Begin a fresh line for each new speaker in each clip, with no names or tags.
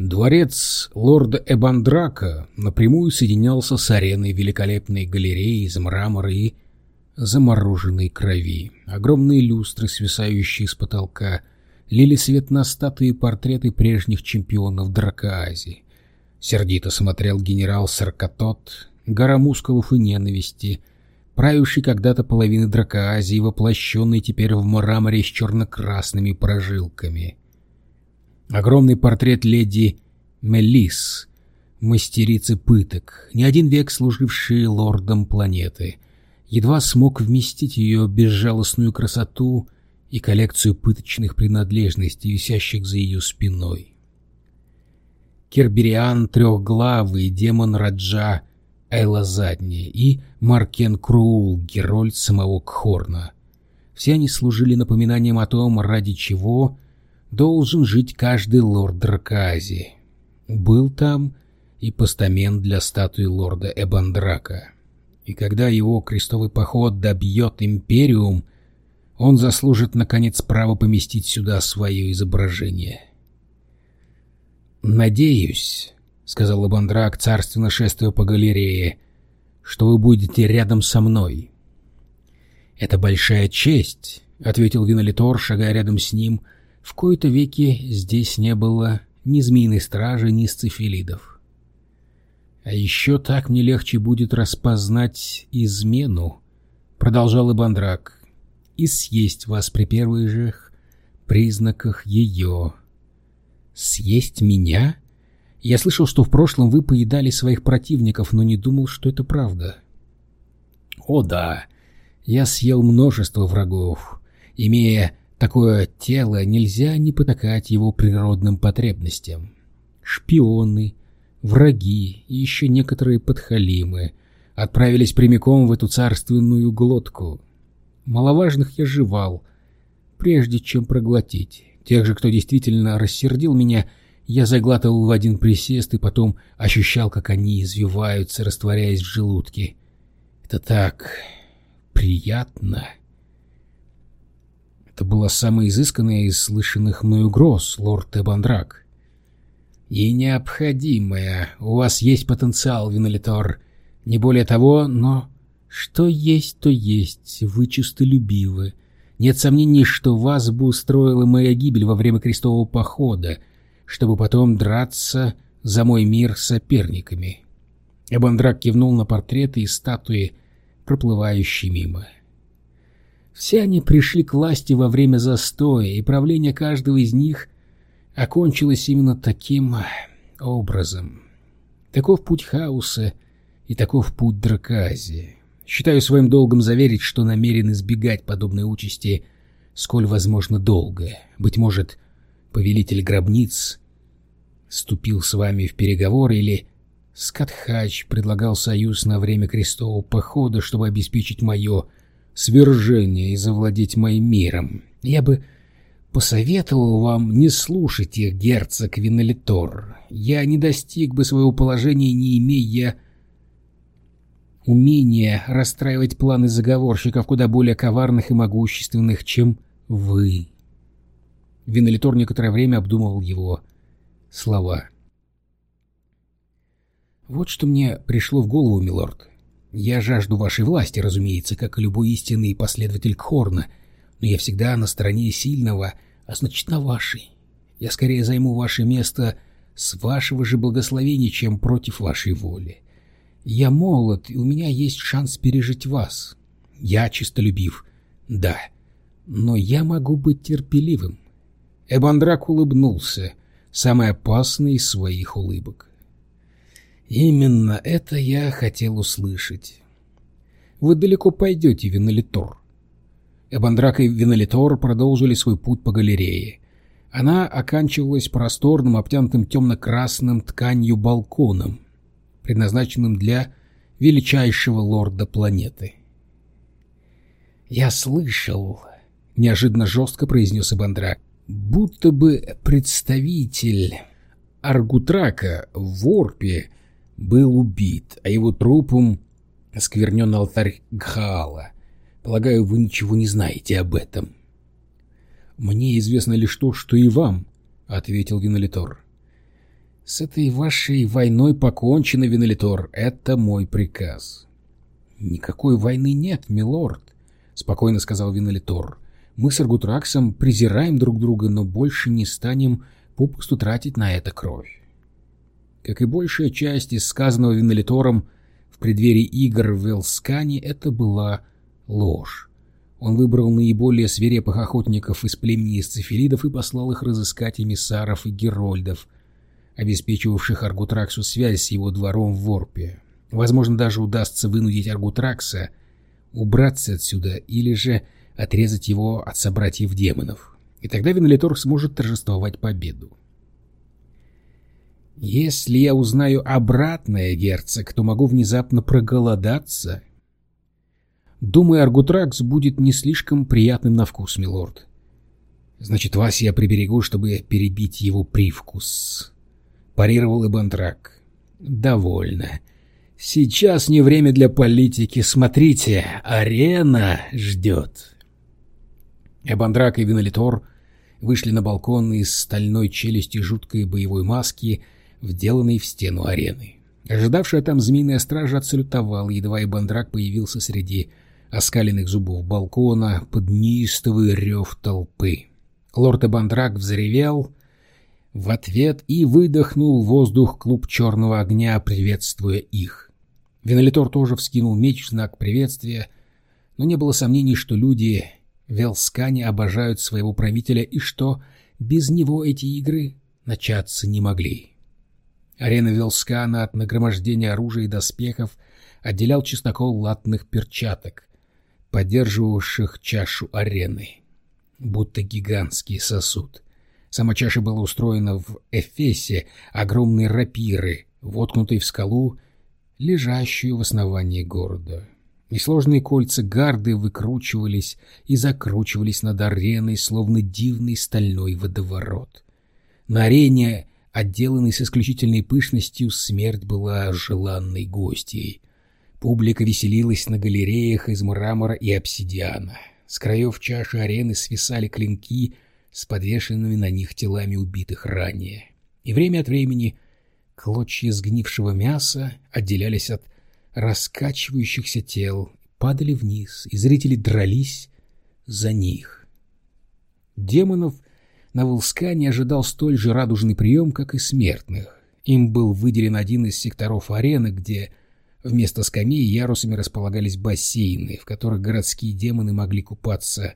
Дворец лорда Эбандрака напрямую соединялся с ареной великолепной галереи из мрамора и замороженной крови. Огромные люстры, свисающие с потолка, лили свет на статуи и портреты прежних чемпионов Дракоазии. Сердито смотрел генерал Саркатот, гора мускулов и ненависти, правивший когда-то половины Дракоазии, воплощенный теперь в мраморе с черно-красными прожилками. Огромный портрет леди Мелис, мастерицы пыток, не один век служившей лордом планеты, едва смог вместить ее безжалостную красоту и коллекцию пыточных принадлежностей, висящих за ее спиной. Кербериан трехглавый, демон Раджа Элла Задни и Маркен Круул, герольд самого Кхорна. Все они служили напоминанием о том, ради чего должен жить каждый лорд Дракази. Был там и постамент для статуи лорда Эбандрака. И когда его крестовый поход добьет Империум, он заслужит, наконец, право поместить сюда свое изображение. «Надеюсь», — сказал Эбандрак, царственно шествуя по галерее, — «что вы будете рядом со мной». «Это большая честь», — ответил Винолитор, шагая рядом с ним, — в кои-то веки здесь не было ни змеиной стражи, ни сцефилидов. А еще так мне легче будет распознать измену, продолжал Ибандрак, и съесть вас при первых же признаках ее. Съесть меня? Я слышал, что в прошлом вы поедали своих противников, но не думал, что это правда. О да, я съел множество врагов, имея Такое тело нельзя не потакать его природным потребностям. Шпионы, враги и еще некоторые подхалимы отправились прямиком в эту царственную глотку. Маловажных я жевал, прежде чем проглотить. Тех же, кто действительно рассердил меня, я заглатывал в один присест и потом ощущал, как они извиваются, растворяясь в желудке. Это так приятно. Это была самая изысканная из слышанных мною гроз, лорд Тебандрак. И необходимая. У вас есть потенциал, Винолитор. Не более того, но... Что есть, то есть. Вы честолюбивы. Нет сомнений, что вас бы устроила моя гибель во время крестового похода, чтобы потом драться за мой мир с соперниками. Эбандрак кивнул на портреты и статуи, проплывающие мимо. — все они пришли к власти во время застоя, и правление каждого из них окончилось именно таким образом. Таков путь хаоса и таков путь Дракази. Считаю своим долгом заверить, что намерен избегать подобной участи сколь возможно долго. Быть может, повелитель гробниц вступил с вами в переговоры или Скатхач предлагал союз на время крестового похода, чтобы обеспечить мое свержения и завладеть моим миром. Я бы посоветовал вам не слушать их, герцог Винолитор. Я не достиг бы своего положения, не имея умения расстраивать планы заговорщиков куда более коварных и могущественных, чем вы. Винолитор некоторое время обдумывал его слова. «Вот что мне пришло в голову, милорд. Я жажду вашей власти, разумеется, как и любой истинный последователь Кхорна, но я всегда на стороне сильного, а значит на вашей. Я скорее займу ваше место с вашего же благословения, чем против вашей воли. Я молод, и у меня есть шанс пережить вас. Я чистолюбив, да, но я могу быть терпеливым. Эбандрак улыбнулся, самый опасный из своих улыбок. Именно это я хотел услышать. Вы далеко пойдете, Винолитор. Эбандрак и Винолитор продолжили свой путь по галерее. Она оканчивалась просторным, обтянутым темно-красным тканью балконом, предназначенным для величайшего лорда планеты. «Я слышал», — неожиданно жестко произнес Эбандрак, — «будто бы представитель Аргутрака в Орпе был убит, а его трупом осквернен алтарь Гхаала. Полагаю, вы ничего не знаете об этом. — Мне известно лишь то, что и вам, — ответил Винолитор. «С этой вашей войной покончено, Венелитор. Это мой приказ». «Никакой войны нет, милорд», — спокойно сказал Венелитор. «Мы с Аргутраксом презираем друг друга, но больше не станем попусту тратить на это кровь». Как и большая часть из сказанного Венелитором в преддверии игр в Велскане, это была ложь. Он выбрал наиболее свирепых охотников из племени сцефилидов и послал их разыскать эмиссаров и герольдов — обеспечивавших Аргутраксу связь с его двором в Ворпе. Возможно, даже удастся вынудить Аргутракса убраться отсюда или же отрезать его от собратьев демонов. И тогда Венелитор сможет торжествовать победу. Если я узнаю обратное, герцог, то могу внезапно проголодаться. Думаю, Аргутракс будет не слишком приятным на вкус, милорд. Значит, вас я приберегу, чтобы перебить его привкус парировал Ибантрак. «Довольно. Сейчас не время для политики. Смотрите, арена ждет». Эбандрак и Винолитор вышли на балкон из стальной челюсти жуткой боевой маски, вделанной в стену арены. Ожидавшая там змеиная стража отсалютовала, едва Эбандрак появился среди оскаленных зубов балкона под неистовый рев толпы. Лорд Эбандрак взревел в ответ и выдохнул воздух клуб черного огня, приветствуя их. Венелитор тоже вскинул меч в знак приветствия, но не было сомнений, что люди в Велскане обожают своего правителя и что без него эти игры начаться не могли. Арена Велскана от нагромождения оружия и доспехов отделял чистокол латных перчаток, поддерживавших чашу арены, будто гигантский сосуд. Сама чаша была устроена в эфесе огромной рапиры, воткнутой в скалу, лежащую в основании города. Несложные кольца гарды выкручивались и закручивались над ареной, словно дивный стальной водоворот. На арене, отделанной с исключительной пышностью, смерть была желанной гостьей. Публика веселилась на галереях из мрамора и обсидиана. С краев чаши арены свисали клинки — с подвешенными на них телами убитых ранее. И время от времени клочья сгнившего мяса отделялись от раскачивающихся тел, падали вниз, и зрители дрались за них. Демонов на Волскане ожидал столь же радужный прием, как и смертных. Им был выделен один из секторов арены, где вместо скамей ярусами располагались бассейны, в которых городские демоны могли купаться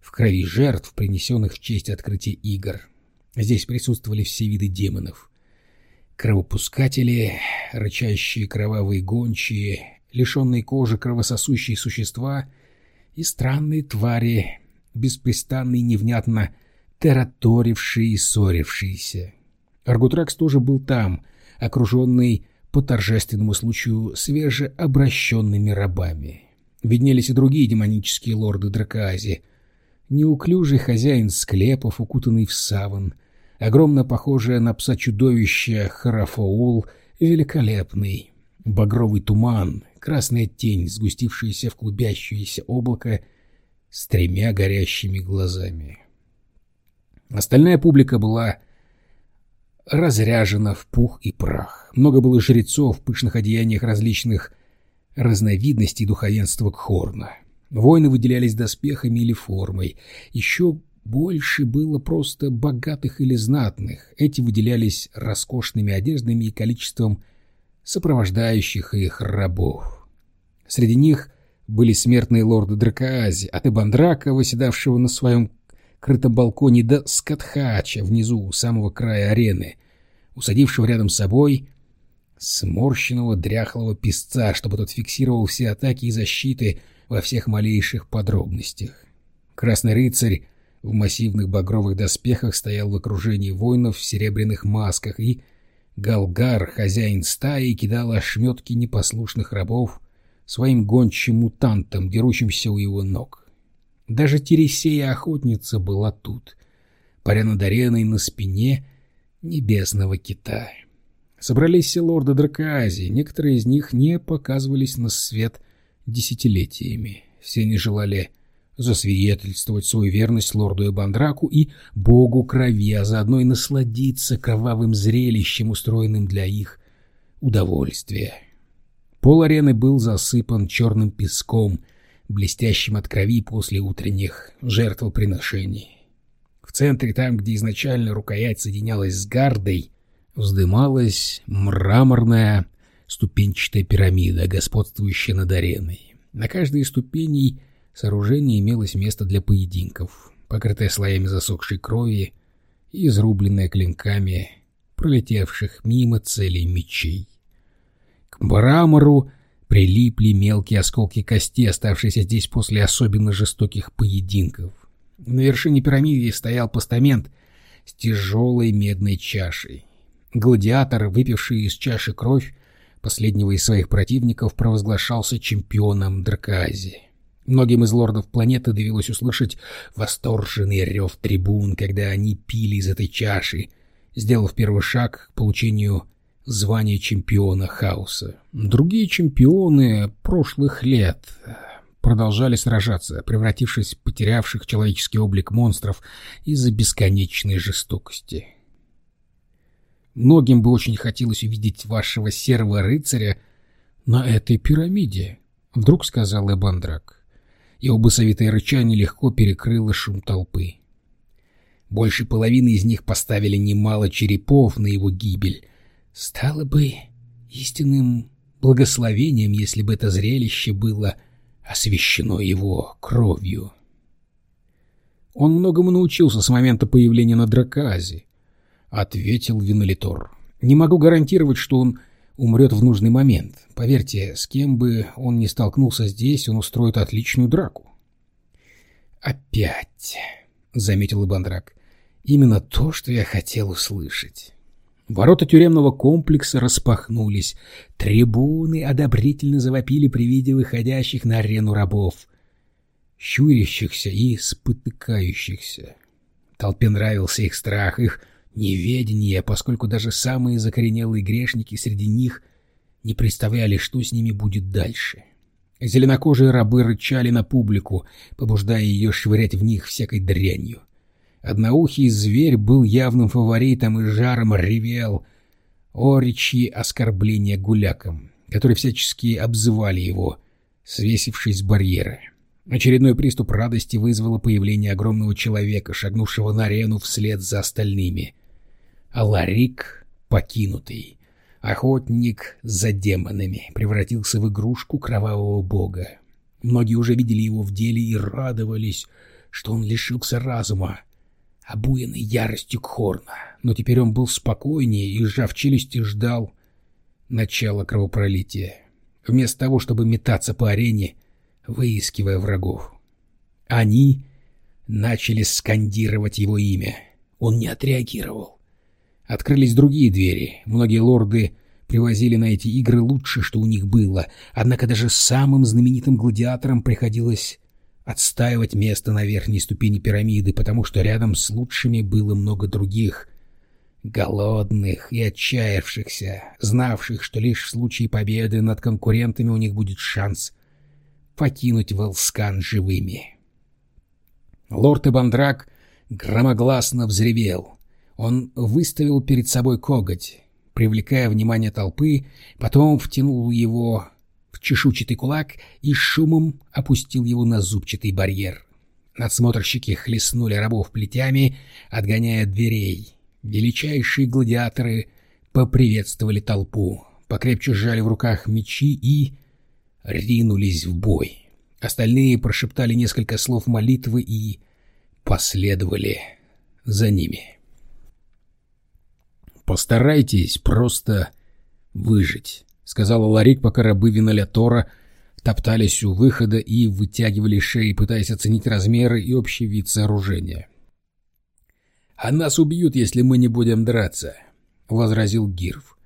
в крови жертв, принесенных в честь открытия игр. Здесь присутствовали все виды демонов. Кровопускатели, рычащие кровавые гончие, лишенные кожи кровососущие существа и странные твари, беспрестанно и невнятно тараторившие и ссорившиеся. Аргутракс тоже был там, окруженный по торжественному случаю свежеобращенными рабами. Виднелись и другие демонические лорды Дракоази — неуклюжий хозяин склепов, укутанный в саван, огромно похожее на пса-чудовище Харафаул, великолепный, багровый туман, красная тень, сгустившаяся в клубящееся облако с тремя горящими глазами. Остальная публика была разряжена в пух и прах. Много было жрецов в пышных одеяниях различных разновидностей духовенства Кхорна. Воины выделялись доспехами или формой. Еще больше было просто богатых или знатных. Эти выделялись роскошными одеждами и количеством сопровождающих их рабов. Среди них были смертные лорды Дракоази, от Ибандрака, выседавшего на своем крытом балконе, до Скатхача внизу, у самого края арены, усадившего рядом с собой сморщенного дряхлого песца, чтобы тот фиксировал все атаки и защиты, во всех малейших подробностях. Красный рыцарь в массивных багровых доспехах стоял в окружении воинов в серебряных масках, и Галгар, хозяин стаи, кидал ошметки непослушных рабов своим гончим мутантам, дерущимся у его ног. Даже Тересея-охотница была тут, паря над ареной на спине небесного кита. Собрались все лорды Дракоазии, некоторые из них не показывались на свет десятилетиями. Все они желали засвидетельствовать свою верность лорду Эбандраку и богу крови, а заодно и насладиться кровавым зрелищем, устроенным для их удовольствия. Пол арены был засыпан черным песком, блестящим от крови после утренних жертвоприношений. В центре, там, где изначально рукоять соединялась с гардой, вздымалась мраморная ступенчатая пирамида, господствующая над ареной. На каждой из ступеней сооружения имелось место для поединков, покрытое слоями засохшей крови и изрубленное клинками пролетевших мимо целей мечей. К мрамору прилипли мелкие осколки кости, оставшиеся здесь после особенно жестоких поединков. На вершине пирамиды стоял постамент с тяжелой медной чашей. Гладиатор, выпивший из чаши кровь последнего из своих противников, провозглашался чемпионом Дракоазии. Многим из лордов планеты довелось услышать восторженный рев трибун, когда они пили из этой чаши, сделав первый шаг к получению звания чемпиона хаоса. Другие чемпионы прошлых лет продолжали сражаться, превратившись в потерявших человеческий облик монстров из-за бесконечной жестокости. Многим бы очень хотелось увидеть вашего серого рыцаря на этой пирамиде, — вдруг сказал Эбандрак. Его басовитое рычание легко перекрыло шум толпы. Больше половины из них поставили немало черепов на его гибель. Стало бы истинным благословением, если бы это зрелище было освящено его кровью. Он многому научился с момента появления на Драказе, — ответил Винолитор. Не могу гарантировать, что он умрет в нужный момент. Поверьте, с кем бы он ни столкнулся здесь, он устроит отличную драку. «Опять», — заметил Ибандрак, — «именно то, что я хотел услышать». Ворота тюремного комплекса распахнулись. Трибуны одобрительно завопили при виде выходящих на арену рабов, щурящихся и спотыкающихся. Толпе нравился их страх, их неведение, поскольку даже самые закоренелые грешники среди них не представляли, что с ними будет дальше. Зеленокожие рабы рычали на публику, побуждая ее швырять в них всякой дрянью. Одноухий зверь был явным фаворитом и жаром ревел оричьи оскорбления гулякам, которые всячески обзывали его, свесившись с барьера. Очередной приступ радости вызвало появление огромного человека, шагнувшего на арену вслед за остальными. Аларик, покинутый, охотник за демонами, превратился в игрушку кровавого бога. Многие уже видели его в деле и радовались, что он лишился разума, обуянный яростью Кхорна, но теперь он был спокойнее и, сжав челюсти, ждал начала кровопролития, вместо того, чтобы метаться по арене, выискивая врагов. Они начали скандировать его имя. Он не отреагировал. Открылись другие двери. Многие лорды привозили на эти игры лучше, что у них было, однако даже самым знаменитым гладиаторам приходилось отстаивать место на верхней ступени пирамиды, потому что рядом с лучшими было много других, голодных и отчаявшихся, знавших, что лишь в случае победы над конкурентами у них будет шанс покинуть Волскан живыми. Лорд Ибандрак громогласно взревел. Он выставил перед собой коготь, привлекая внимание толпы, потом втянул его в чешуйчатый кулак и шумом опустил его на зубчатый барьер. Надсмотрщики хлестнули рабов плетями, отгоняя дверей. Величайшие гладиаторы поприветствовали толпу, покрепче сжали в руках мечи и ринулись в бой. Остальные прошептали несколько слов молитвы и последовали за ними. «Постарайтесь просто выжить», — сказала Ларик, пока рабы Виноля Тора топтались у выхода и вытягивали шеи, пытаясь оценить размеры и общий вид сооружения. «А нас убьют, если мы не будем драться», — возразил Гирв.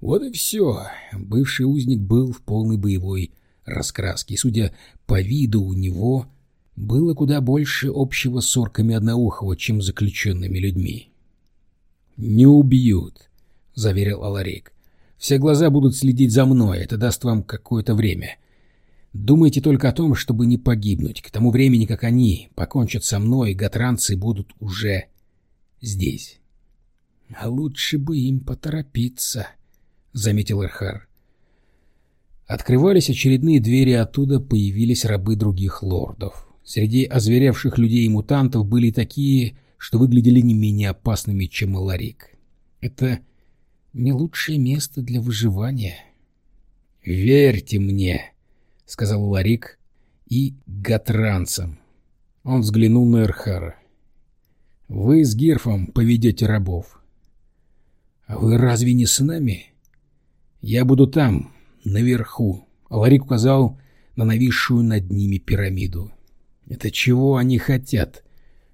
Вот и все. Бывший узник был в полной боевой раскраске, судя по виду, у него было куда больше общего с орками Одноухого, чем заключенными людьми. «Не убьют», — заверил Аларик. Все глаза будут следить за мной, это даст вам какое-то время. Думайте только о том, чтобы не погибнуть. К тому времени, как они покончат со мной, гатранцы будут уже здесь. — А лучше бы им поторопиться, — заметил Эрхар. Открывались очередные двери, оттуда появились рабы других лордов. Среди озверевших людей и мутантов были такие, что выглядели не менее опасными, чем Ларик. Это не лучшее место для выживания. «Верьте мне», — сказал Ларик и Гатранцам. Он взглянул на Эрхара. «Вы с Гирфом поведете рабов». «А вы разве не с нами?» «Я буду там, наверху», — Ларик указал на нависшую над ними пирамиду. «Это чего они хотят?»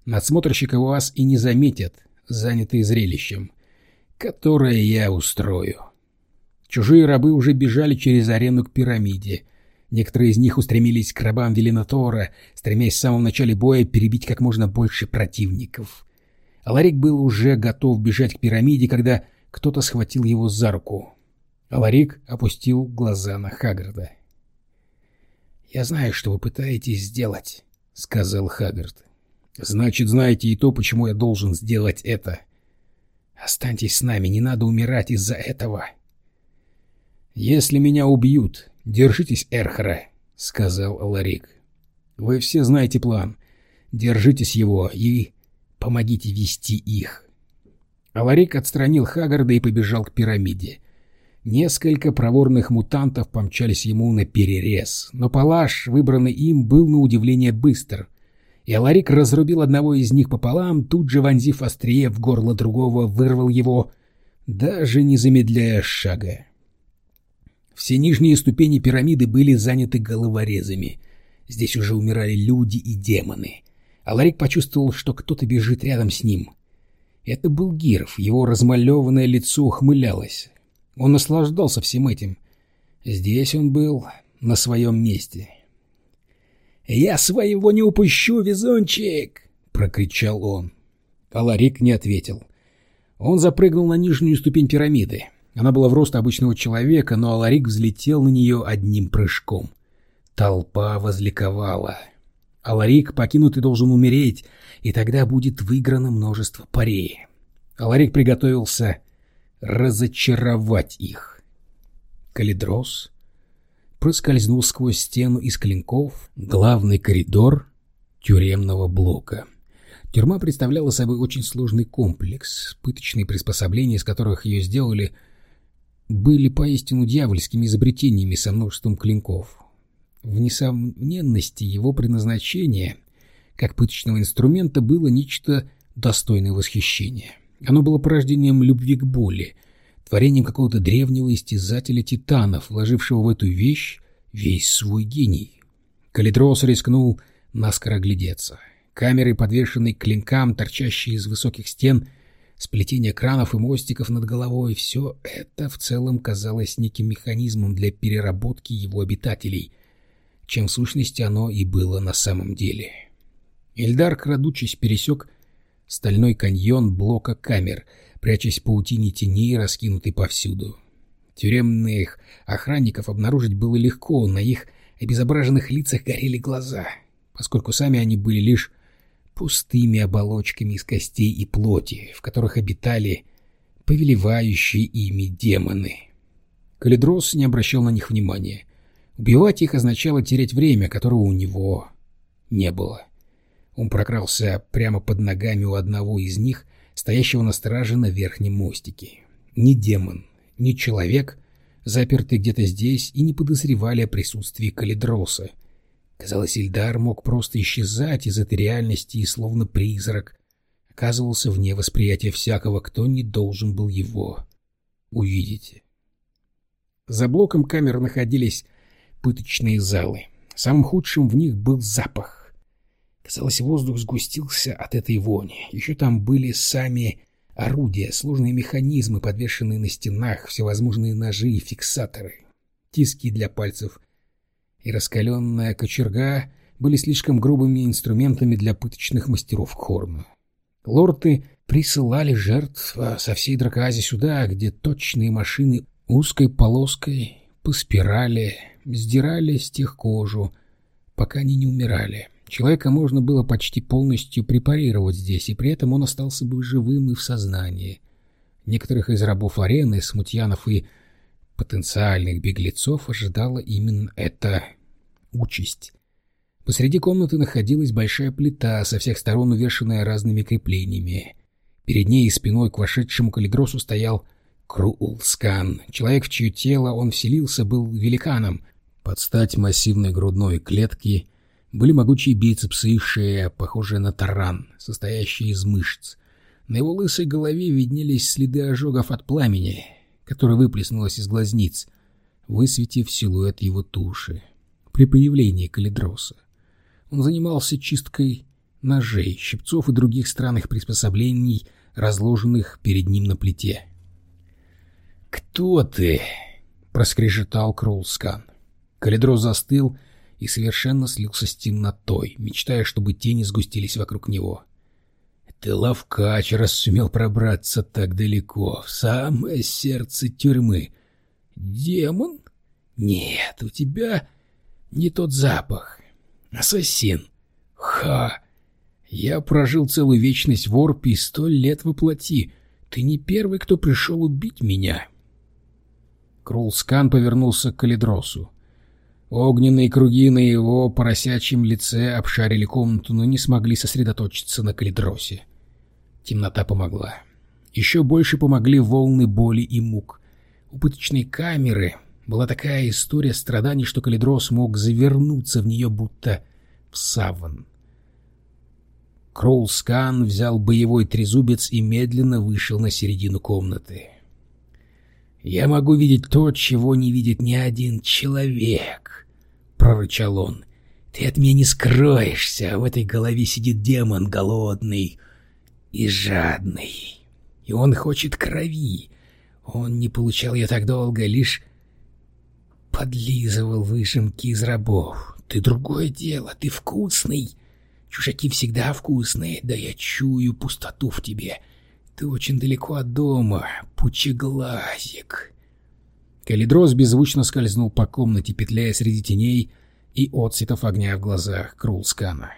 Надсмотрщика вас и не заметят, занятые зрелищем, которое я устрою. Чужие рабы уже бежали через арену к пирамиде. Некоторые из них устремились к рабам Велинотора, стремясь в самом начале боя перебить как можно больше противников. Аларик был уже готов бежать к пирамиде, когда кто-то схватил его за руку. Аларик опустил глаза на Хаггарда. «Я знаю, что вы пытаетесь сделать», — сказал Хаггард. Значит, знаете и то, почему я должен сделать это. Останьтесь с нами, не надо умирать из-за этого. Если меня убьют, держитесь Эрхара, — сказал Ларик. Вы все знаете план. Держитесь его и помогите вести их. Аларик отстранил Хагарда и побежал к пирамиде. Несколько проворных мутантов помчались ему на перерез, но палаш, выбранный им, был на удивление быстр и Аларик разрубил одного из них пополам, тут же вонзив острие в горло другого, вырвал его, даже не замедляя шага. Все нижние ступени пирамиды были заняты головорезами. Здесь уже умирали люди и демоны. Аларик почувствовал, что кто-то бежит рядом с ним. Это был Гиров, его размалеванное лицо ухмылялось. Он наслаждался всем этим. Здесь он был на своем месте. «Я своего не упущу, везунчик!» — прокричал он. Аларик не ответил. Он запрыгнул на нижнюю ступень пирамиды. Она была в рост обычного человека, но Аларик взлетел на нее одним прыжком. Толпа возликовала. Аларик, покинутый, должен умереть, и тогда будет выиграно множество парей. Аларик приготовился разочаровать их. Калидрос проскользнул сквозь стену из клинков главный коридор тюремного блока. Тюрьма представляла собой очень сложный комплекс. Пыточные приспособления, из которых ее сделали, были поистину дьявольскими изобретениями со множеством клинков. В несомненности его предназначения как пыточного инструмента было нечто достойное восхищения. Оно было порождением любви к боли, творением какого-то древнего истязателя титанов, вложившего в эту вещь весь свой гений. Калидрос рискнул наскоро глядеться. Камеры, подвешенные к клинкам, торчащие из высоких стен, сплетение кранов и мостиков над головой — все это в целом казалось неким механизмом для переработки его обитателей, чем в сущности оно и было на самом деле. Эльдар, крадучись, пересек стальной каньон блока камер — прячась в паутине теней, раскинутой повсюду. Тюремных охранников обнаружить было легко, на их обезображенных лицах горели глаза, поскольку сами они были лишь пустыми оболочками из костей и плоти, в которых обитали повелевающие ими демоны. Калидрос не обращал на них внимания. Убивать их означало терять время, которого у него не было. Он прокрался прямо под ногами у одного из них стоящего на страже на верхнем мостике. Ни демон, ни человек, запертый где-то здесь, и не подозревали о присутствии Калидроса. Казалось, Ильдар мог просто исчезать из этой реальности и, словно призрак, оказывался вне восприятия всякого, кто не должен был его увидеть. За блоком камер находились пыточные залы. Самым худшим в них был запах. Казалось, воздух сгустился от этой вони. Еще там были сами орудия, сложные механизмы, подвешенные на стенах, всевозможные ножи и фиксаторы, тиски для пальцев и раскаленная кочерга были слишком грубыми инструментами для пыточных мастеров Хорна. Лорды присылали жертв а, со всей Дракоази сюда, где точные машины узкой полоской по спирали сдирали с тех кожу, пока они не умирали. Человека можно было почти полностью препарировать здесь, и при этом он остался бы живым и в сознании. Некоторых из рабов арены, смутьянов и потенциальных беглецов ожидала именно эта участь. Посреди комнаты находилась большая плита, со всех сторон увешанная разными креплениями. Перед ней и спиной к вошедшему калидросу стоял Круулскан. Человек, в чье тело он вселился, был великаном. Под стать массивной грудной клетки были могучие бицепсы и шея, похожие на таран, состоящие из мышц. На его лысой голове виднелись следы ожогов от пламени, которое выплеснулось из глазниц, высветив силуэт его туши при появлении калидроса. Он занимался чисткой ножей, щипцов и других странных приспособлений, разложенных перед ним на плите. «Кто ты?» — проскрежетал Крулскан. Калидрос застыл и совершенно слился с темнотой, мечтая, чтобы тени сгустились вокруг него. «Ты ловкач, раз сумел пробраться так далеко, в самое сердце тюрьмы. Демон? Нет, у тебя не тот запах. Ассасин. Ха! Я прожил целую вечность в Орпе и сто лет воплоти. Ты не первый, кто пришел убить меня». Крулскан повернулся к Калидросу. Огненные круги на его поросячьем лице обшарили комнату, но не смогли сосредоточиться на Калидросе. Темнота помогла. Еще больше помогли волны боли и мук. У пыточной камеры была такая история страданий, что Калидрос мог завернуться в нее будто в саван. Кроулскан взял боевой трезубец и медленно вышел на середину комнаты. «Я могу видеть то, чего не видит ни один человек», — прорычал он. «Ты от меня не скроешься, в этой голове сидит демон голодный и жадный. И он хочет крови. Он не получал ее так долго, лишь подлизывал выжимки из рабов. Ты другое дело, ты вкусный. Чужаки всегда вкусные, да я чую пустоту в тебе». Ты очень далеко от дома, пучеглазик. Калидрос беззвучно скользнул по комнате, петляя среди теней и отцветов огня в глазах Крулскана.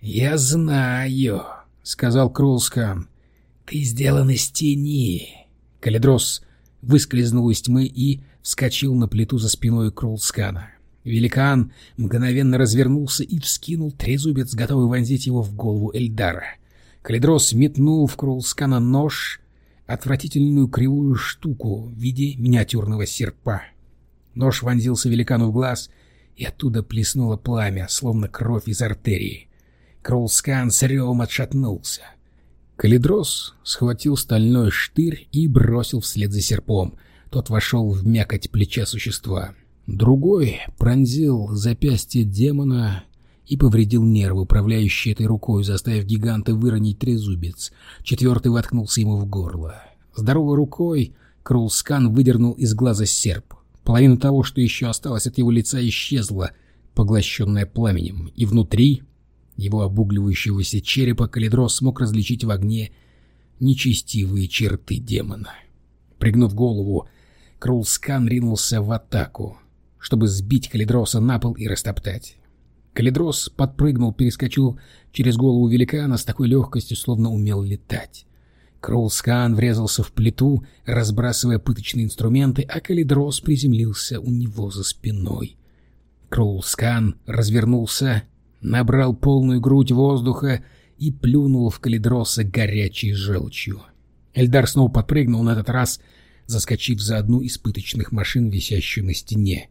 «Я знаю», — сказал Крулскан. «Ты сделан из тени». Калидрос выскользнул из тьмы и вскочил на плиту за спиной Крулскана. Великан мгновенно развернулся и вскинул трезубец, готовый вонзить его в голову Эльдара. Калидрос метнул в Крулскана нож, отвратительную кривую штуку в виде миниатюрного серпа. Нож вонзился великану в глаз, и оттуда плеснуло пламя, словно кровь из артерии. Крулскан с ревом отшатнулся. Калидрос схватил стальной штырь и бросил вслед за серпом. Тот вошел в мякоть плеча существа. Другой пронзил запястье демона и повредил нервы, управляющие этой рукой, заставив гиганта выронить трезубец. Четвертый воткнулся ему в горло. Здоровой рукой Крулскан выдернул из глаза серп. Половина того, что еще осталось от его лица, исчезла, поглощенная пламенем, и внутри его обугливающегося черепа Калидрос смог различить в огне нечестивые черты демона. Пригнув голову, Крулскан ринулся в атаку, чтобы сбить Калидроса на пол и растоптать. Калидрос подпрыгнул, перескочил через голову великана с такой легкостью, словно умел летать. Крулскан врезался в плиту, разбрасывая пыточные инструменты, а Калидрос приземлился у него за спиной. Кроулскан развернулся, набрал полную грудь воздуха и плюнул в Калидроса горячей желчью. Эльдар снова подпрыгнул, на этот раз заскочив за одну из пыточных машин, висящую на стене.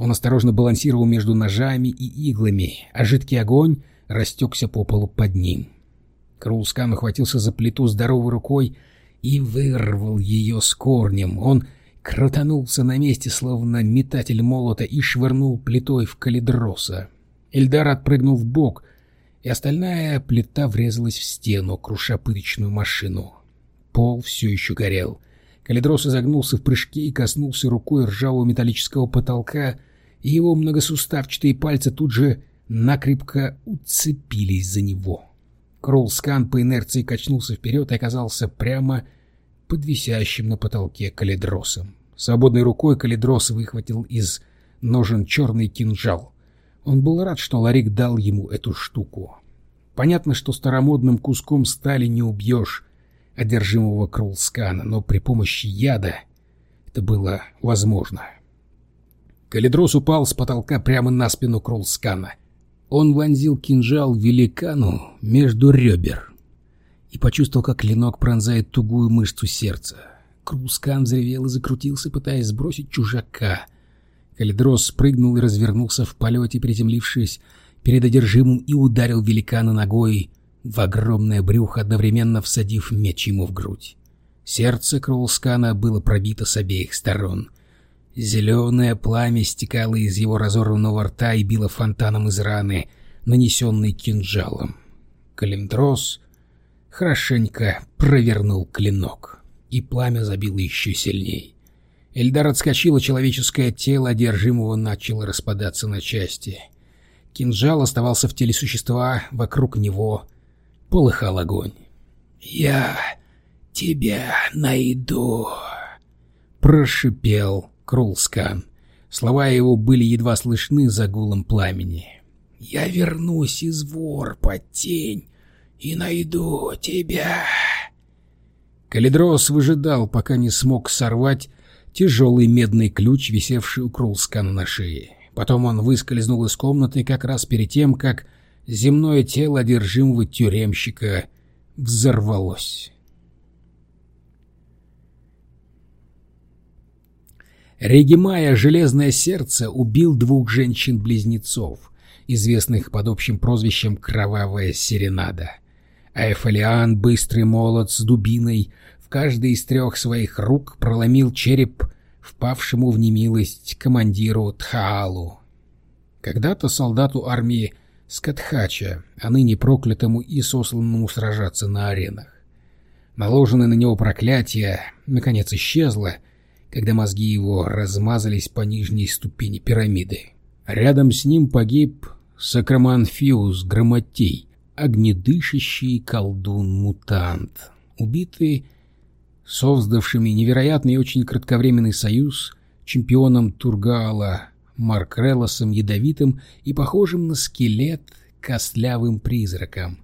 Он осторожно балансировал между ножами и иглами, а жидкий огонь растекся по полу под ним. Крулскан ухватился за плиту здоровой рукой и вырвал ее с корнем. Он крутанулся на месте, словно метатель молота, и швырнул плитой в калидроса. Эльдар отпрыгнул в бок, и остальная плита врезалась в стену, круша пыточную машину. Пол все еще горел. Калидрос изогнулся в прыжке и коснулся рукой ржавого металлического потолка, и его многосуставчатые пальцы тут же накрепко уцепились за него. Кроллскан по инерции качнулся вперед и оказался прямо под висящим на потолке калидросом. Свободной рукой калидрос выхватил из ножен черный кинжал. Он был рад, что Ларик дал ему эту штуку. Понятно, что старомодным куском стали не убьешь одержимого Крулскана, но при помощи яда это было возможно. Калидрос упал с потолка прямо на спину Крулскана. Он вонзил кинжал великану между ребер и почувствовал, как клинок пронзает тугую мышцу сердца. Крулскан взревел и закрутился, пытаясь сбросить чужака. Калидрос спрыгнул и развернулся в полете, приземлившись перед одержимым и ударил великана ногой в огромное брюхо, одновременно всадив меч ему в грудь. Сердце Крулскана было пробито с обеих сторон. Зеленое пламя стекало из его разорванного рта и било фонтаном из раны, нанесенной кинжалом. Калиндрос хорошенько провернул клинок, и пламя забило еще сильней. Эльдар отскочил, и человеческое тело одержимого начало распадаться на части. Кинжал оставался в теле существа, вокруг него полыхал огонь. «Я тебя найду!» — прошипел Крулскан. Слова его были едва слышны за гулом пламени. «Я вернусь из вор тень и найду тебя!» Калидрос выжидал, пока не смог сорвать тяжелый медный ключ, висевший у Крулскана на шее. Потом он выскользнул из комнаты как раз перед тем, как земное тело одержимого тюремщика взорвалось. Регимая «Железное сердце» убил двух женщин-близнецов, известных под общим прозвищем «Кровавая серенада». А Эфалиан, быстрый молот с дубиной, в каждой из трех своих рук проломил череп впавшему в немилость командиру Тхаалу. Когда-то солдату армии Скатхача, а ныне проклятому и сосланному сражаться на аренах. Наложенное на него проклятие, наконец, исчезло, когда мозги его размазались по нижней ступени пирамиды. Рядом с ним погиб Сакраманфиус Грамотей, огнедышащий колдун-мутант, убитый создавшими невероятный и очень кратковременный союз чемпионом Тургала Маркрелосом ядовитым и похожим на скелет костлявым призраком.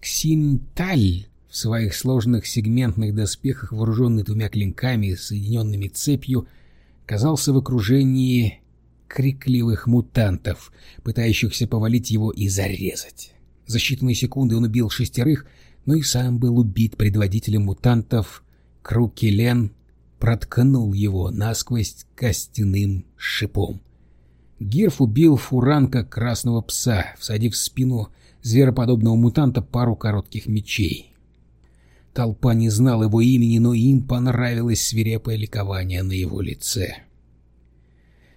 Ксинталь в своих сложных сегментных доспехах, вооруженный двумя клинками, соединенными цепью, казался в окружении крикливых мутантов, пытающихся повалить его и зарезать. За считанные секунды он убил шестерых, но и сам был убит предводителем мутантов Крукелен проткнул его насквозь костяным шипом. Гирф убил фуранка красного пса, всадив в спину звероподобного мутанта пару коротких мечей. Толпа не знала его имени, но им понравилось свирепое ликование на его лице.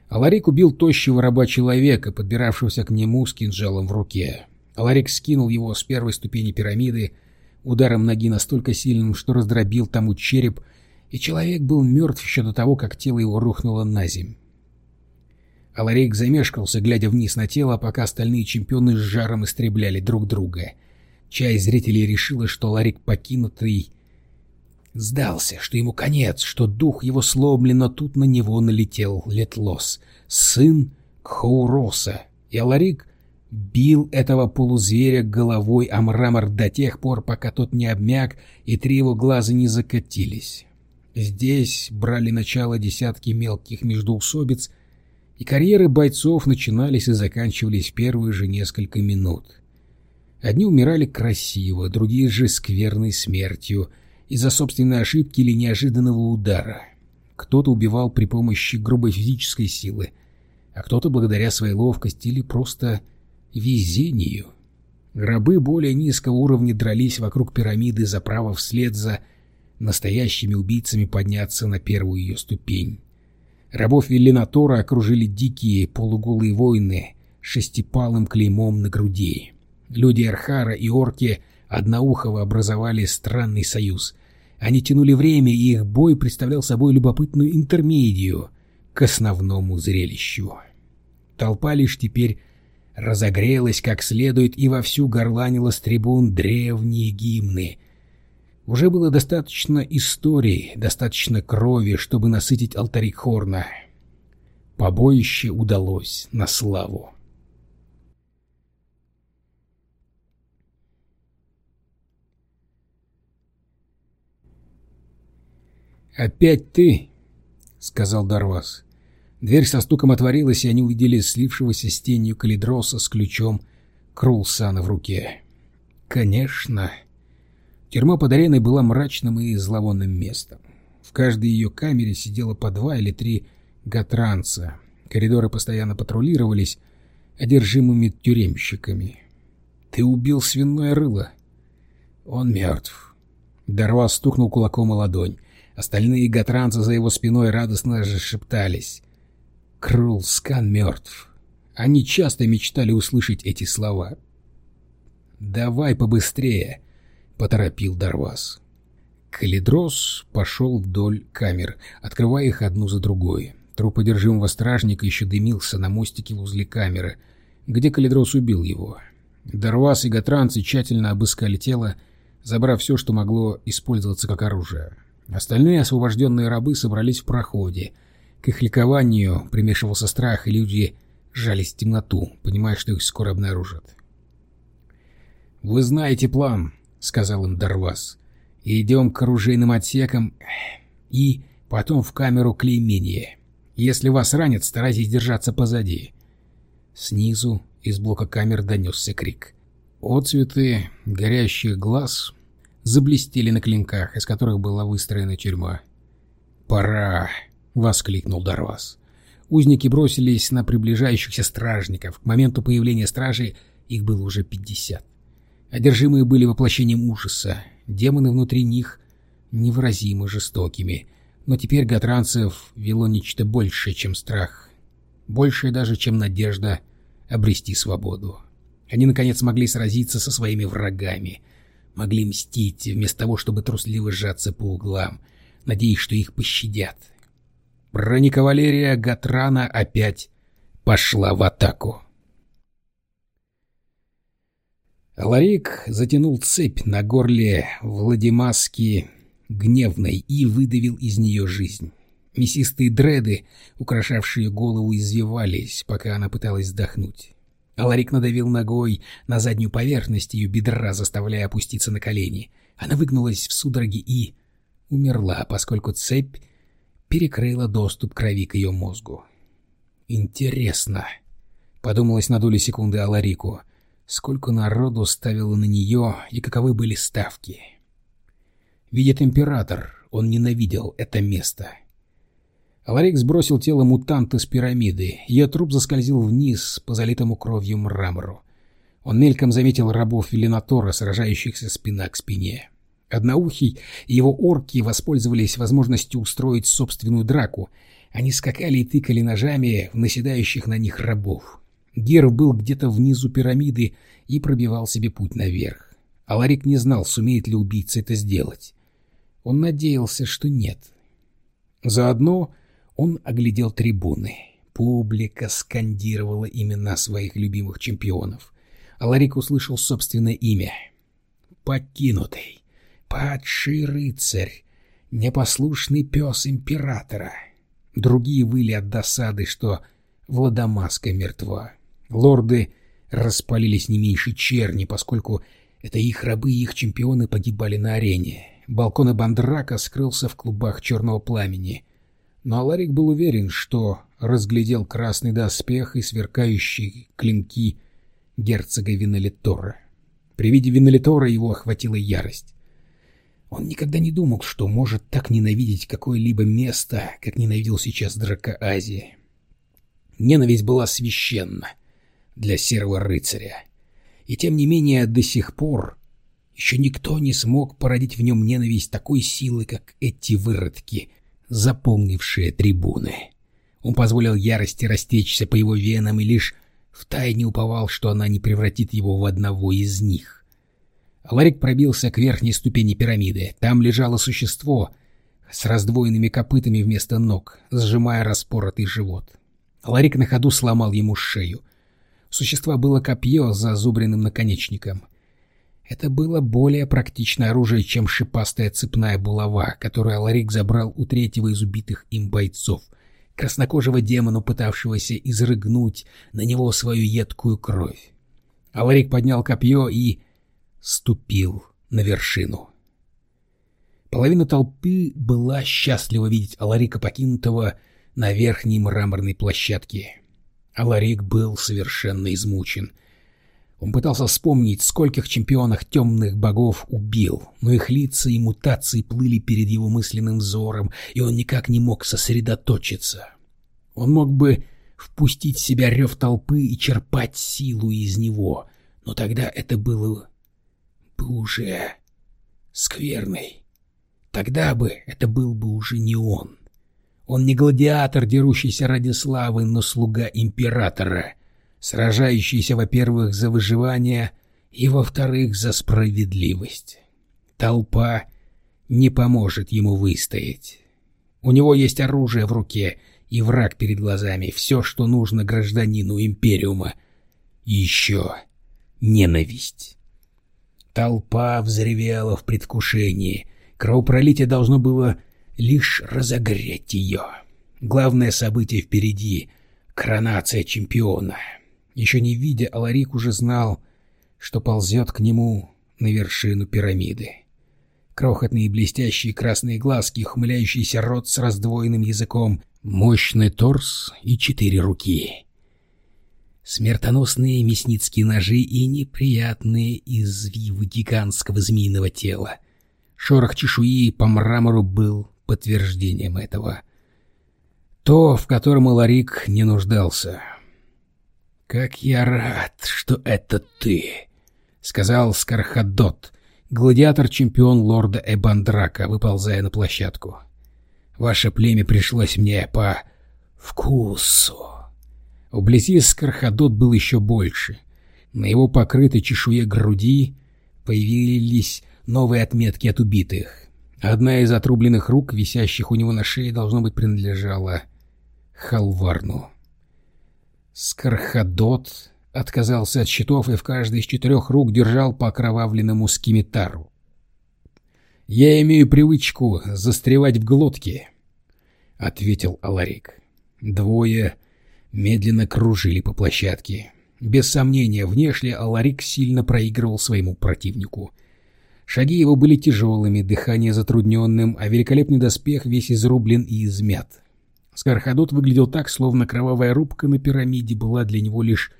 Аларик убил тощего раба-человека, подбиравшегося к нему с кинжалом в руке. Аларик скинул его с первой ступени пирамиды, ударом ноги настолько сильным, что раздробил тому череп, и человек был мертв еще до того, как тело его рухнуло на земь. Аларейк замешкался, глядя вниз на тело, пока остальные чемпионы с жаром истребляли друг друга. Часть зрителей решила, что Аларик покинутый сдался, что ему конец, что дух его сломлен, но тут на него налетел Летлос, сын Кхауроса, и Аларик бил этого полузверя головой о мрамор до тех пор, пока тот не обмяк и три его глаза не закатились. Здесь брали начало десятки мелких междоусобиц, и карьеры бойцов начинались и заканчивались в первые же несколько минут. Одни умирали красиво, другие же скверной смертью из-за собственной ошибки или неожиданного удара. Кто-то убивал при помощи грубой физической силы, а кто-то благодаря своей ловкости или просто везению. Рабы более низкого уровня дрались вокруг пирамиды за право вслед за настоящими убийцами подняться на первую ее ступень. Рабов Веллинатора окружили дикие полуголые воины с шестипалым клеймом на груди. Люди Архара и орки одноухого образовали странный союз. Они тянули время, и их бой представлял собой любопытную интермедию к основному зрелищу. Толпа лишь теперь разогрелась как следует и вовсю горланила с трибун древние гимны. Уже было достаточно истории, достаточно крови, чтобы насытить алтари Хорна. Побоище удалось на славу. «Опять ты?» — сказал Дарвас. Дверь со стуком отворилась, и они увидели слившегося с тенью калидроса с ключом Крулсана в руке. «Конечно!» Тюрьма под ареной была мрачным и зловонным местом. В каждой ее камере сидело по два или три гатранца. Коридоры постоянно патрулировались одержимыми тюремщиками. «Ты убил свиное рыло!» «Он мертв!» Дарвас стукнул кулаком о ладонь. Остальные гатранцы за его спиной радостно шептались. Крул Скан мертв. Они часто мечтали услышать эти слова. «Давай побыстрее!» — поторопил Дарвас. Калидрос пошел вдоль камер, открывая их одну за другой. Труп одержимого стражника еще дымился на мостике возле камеры, где Калидрос убил его. Дарвас и Гатранцы тщательно обыскали тело, забрав все, что могло использоваться как оружие. Остальные освобожденные рабы собрались в проходе. К их ликованию примешивался страх, и люди жались в темноту, понимая, что их скоро обнаружат. «Вы знаете план», — сказал им Дарвас. «Идем к оружейным отсекам и потом в камеру клеймения. Если вас ранят, старайтесь держаться позади». Снизу из блока камер донесся крик. Отцветы горящих глаз заблестели на клинках, из которых была выстроена тюрьма. «Пора!» — воскликнул Дарвас. Узники бросились на приближающихся стражников. К моменту появления стражей их было уже пятьдесят. Одержимые были воплощением ужаса. Демоны внутри них невыразимо жестокими. Но теперь гатранцев вело нечто большее, чем страх. Большее даже, чем надежда обрести свободу. Они, наконец, могли сразиться со своими врагами — могли мстить, вместо того, чтобы трусливо сжаться по углам, надеясь, что их пощадят. Бронекавалерия Гатрана опять пошла в атаку. Ларик затянул цепь на горле Владимаски гневной и выдавил из нее жизнь. Мясистые дреды, украшавшие голову, извивались, пока она пыталась вздохнуть. Аларик надавил ногой на заднюю поверхность ее бедра, заставляя опуститься на колени. Она выгнулась в судороге и умерла, поскольку цепь перекрыла доступ крови к ее мозгу. «Интересно», — подумалось на долю секунды Аларику, сколько народу ставило на нее и каковы были ставки. Видит император, он ненавидел это место — Аларик сбросил тело мутанта с пирамиды. Ее труп заскользил вниз по залитому кровью мрамору. Он мельком заметил рабов Велинатора, сражающихся спина к спине. Одноухий и его орки воспользовались возможностью устроить собственную драку. Они скакали и тыкали ножами в наседающих на них рабов. Герв был где-то внизу пирамиды и пробивал себе путь наверх. Аларик не знал, сумеет ли убийца это сделать. Он надеялся, что нет. Заодно он оглядел трибуны. Публика скандировала имена своих любимых чемпионов. А Ларик услышал собственное имя. «Покинутый», «Падший рыцарь», «Непослушный пес императора». Другие выли от досады, что Владомаска мертва. Лорды распалились не меньше черни, поскольку это их рабы и их чемпионы погибали на арене. Балкон Бандрака скрылся в клубах черного пламени — но Аларик был уверен, что разглядел красный доспех и сверкающие клинки герцога Винолитора. При виде Винолитора его охватила ярость. Он никогда не думал, что может так ненавидеть какое-либо место, как ненавидел сейчас Драка Азии. Ненависть была священна для серого рыцаря. И тем не менее до сих пор еще никто не смог породить в нем ненависть такой силы, как эти выродки, заполнившие трибуны. Он позволил ярости растечься по его венам и лишь втайне уповал, что она не превратит его в одного из них. Ларик пробился к верхней ступени пирамиды. Там лежало существо с раздвоенными копытами вместо ног, сжимая распоротый живот. Ларик на ходу сломал ему шею. У существа было копье с зазубренным наконечником — это было более практичное оружие, чем шипастая цепная булава, которую Аларик забрал у третьего из убитых им бойцов, краснокожего демона, пытавшегося изрыгнуть на него свою едкую кровь. Аларик поднял копье и ступил на вершину. Половина толпы была счастлива видеть Аларика покинутого на верхней мраморной площадке. Аларик был совершенно измучен. Он пытался вспомнить, скольких чемпионах темных богов убил, но их лица и мутации плыли перед его мысленным взором, и он никак не мог сосредоточиться. Он мог бы впустить в себя рев толпы и черпать силу из него, но тогда это было бы уже скверной. Тогда бы это был бы уже не он. Он не гладиатор, дерущийся ради славы, но слуга императора, сражающийся, во-первых, за выживание и, во-вторых, за справедливость. Толпа не поможет ему выстоять. У него есть оружие в руке и враг перед глазами, все, что нужно гражданину Империума. Еще ненависть. Толпа взревела в предвкушении. Кровопролитие должно было лишь разогреть ее. Главное событие впереди — коронация чемпиона. Еще не видя, Аларик уже знал, что ползет к нему на вершину пирамиды. Крохотные блестящие красные глазки, ухмыляющийся рот с раздвоенным языком, мощный торс и четыре руки. Смертоносные мясницкие ножи и неприятные извивы гигантского змеиного тела. Шорох чешуи по мрамору был подтверждением этого. То, в котором Ларик не нуждался. «Как я рад, что это ты!» — сказал Скархадот, гладиатор-чемпион лорда Эбандрака, выползая на площадку. «Ваше племя пришлось мне по вкусу». Вблизи Скархадот был еще больше. На его покрытой чешуе груди появились новые отметки от убитых. Одна из отрубленных рук, висящих у него на шее, должно быть, принадлежала Халварну. Скархадот отказался от щитов и в каждой из четырех рук держал по окровавленному скимитару. «Я имею привычку застревать в глотке», — ответил Аларик. Двое медленно кружили по площадке. Без сомнения, внешне Аларик сильно проигрывал своему противнику. Шаги его были тяжелыми, дыхание затрудненным, а великолепный доспех весь изрублен и измят. Скархадот выглядел так, словно кровавая рубка на пирамиде была для него лишь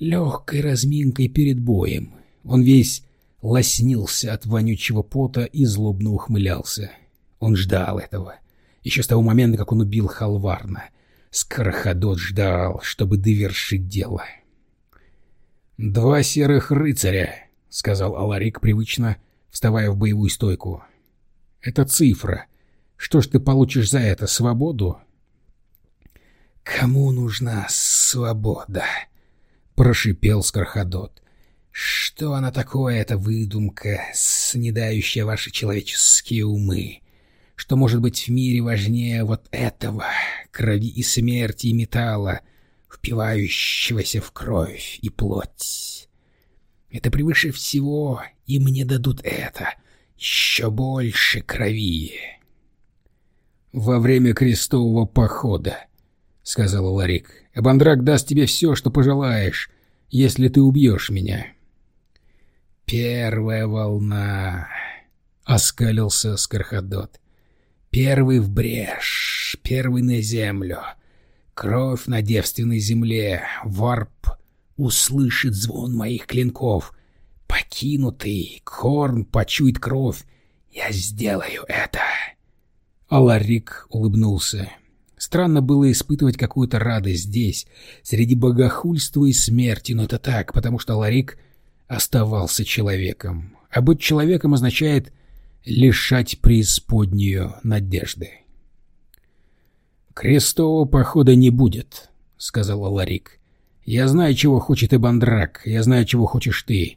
легкой разминкой перед боем. Он весь лоснился от вонючего пота и злобно ухмылялся. Он ждал этого. Еще с того момента, как он убил Халварна — Скороходот ждал, чтобы довершить дело. «Два серых рыцаря», — сказал Аларик привычно, вставая в боевую стойку. «Это цифра. Что ж ты получишь за это, свободу?» «Кому нужна свобода?» — прошипел Скорходот. «Что она такое, эта выдумка, снедающая ваши человеческие умы? Что может быть в мире важнее вот этого, крови и смерти и металла, впивающегося в кровь и плоть. Это превыше всего, и мне дадут это. Еще больше крови. «Во время крестового похода», — сказал Ларик, — «Эбандрак даст тебе все, что пожелаешь, если ты убьешь меня». «Первая волна», — оскалился Скорходот. «Первый в брешь» первый на землю. Кровь на девственной земле. Варп услышит звон моих клинков. Покинутый, Корн почует кровь. Я сделаю это. Аларик улыбнулся. Странно было испытывать какую-то радость здесь, среди богохульства и смерти, но это так, потому что Аларик оставался человеком. А быть человеком означает лишать преисподнюю надежды. «Крестового похода не будет», — сказал Ларик. «Я знаю, чего хочет Ибандрак, я знаю, чего хочешь ты.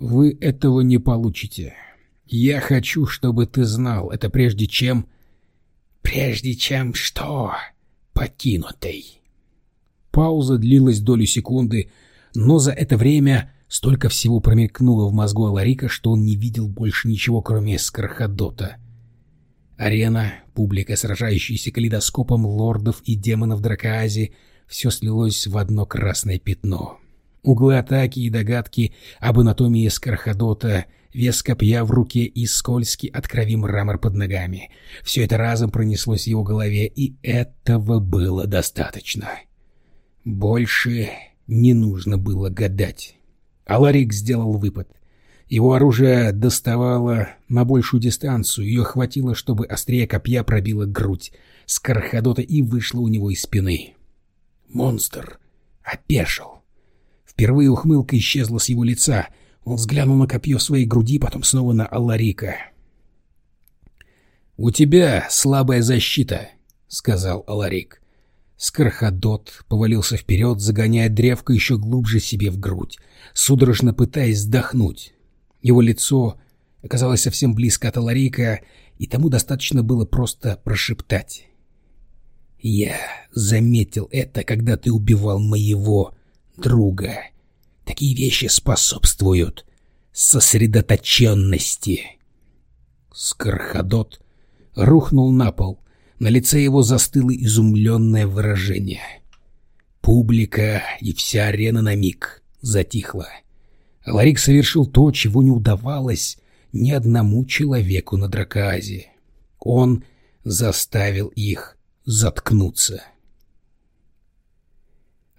Вы этого не получите. Я хочу, чтобы ты знал это прежде чем...» «Прежде чем что? Покинутый». Пауза длилась долю секунды, но за это время столько всего промелькнуло в мозгу Ларика, что он не видел больше ничего, кроме Скорходота — Арена, публика, сражающаяся калейдоскопом лордов и демонов Дракоази, все слилось в одно красное пятно. Углы атаки и догадки об анатомии Скорходота, вес копья в руке и скользкий от крови мрамор под ногами. Все это разом пронеслось в его голове, и этого было достаточно. Больше не нужно было гадать. Аларик сделал выпад. Его оружие доставало на большую дистанцию, ее хватило, чтобы острее копья пробило грудь Скорходота и вышло у него из спины. Монстр опешил. Впервые ухмылка исчезла с его лица. Он взглянул на копье своей груди, потом снова на Аларика. «У тебя слабая защита», — сказал Аларик. Скорходот повалился вперед, загоняя древко еще глубже себе в грудь, судорожно пытаясь вздохнуть. Его лицо оказалось совсем близко от Аларика, и тому достаточно было просто прошептать. «Я заметил это, когда ты убивал моего друга. Такие вещи способствуют сосредоточенности». Скорходот рухнул на пол, на лице его застыло изумленное выражение. Публика и вся арена на миг затихла. Ларик совершил то, чего не удавалось ни одному человеку на Дракоазе. Он заставил их заткнуться.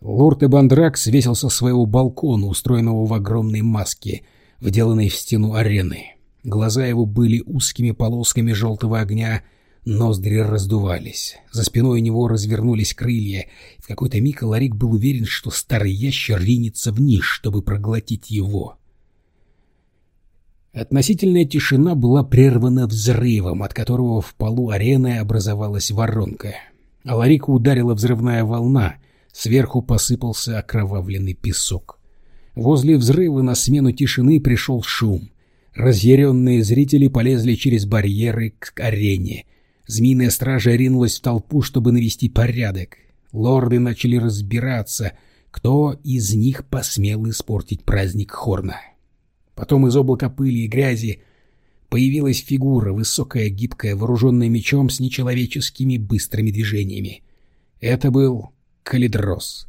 Лорд Эбандрак свесился с своего балкона, устроенного в огромной маске, вделанной в стену арены. Глаза его были узкими полосками желтого огня, Ноздри раздувались. За спиной у него развернулись крылья. В какой-то миг Ларик был уверен, что старый ящер ринется вниз, чтобы проглотить его. Относительная тишина была прервана взрывом, от которого в полу арены образовалась воронка. А Ларику ударила взрывная волна, сверху посыпался окровавленный песок. Возле взрыва на смену тишины пришел шум. Разъяренные зрители полезли через барьеры к арене, Змеиная стража ринулась в толпу, чтобы навести порядок. Лорды начали разбираться, кто из них посмел испортить праздник Хорна. Потом из облака пыли и грязи появилась фигура, высокая, гибкая, вооруженная мечом с нечеловеческими быстрыми движениями. Это был Калидрос.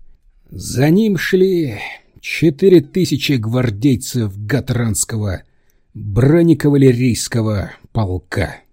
За ним шли четыре тысячи гвардейцев Гатранского бронекавалерийского полка.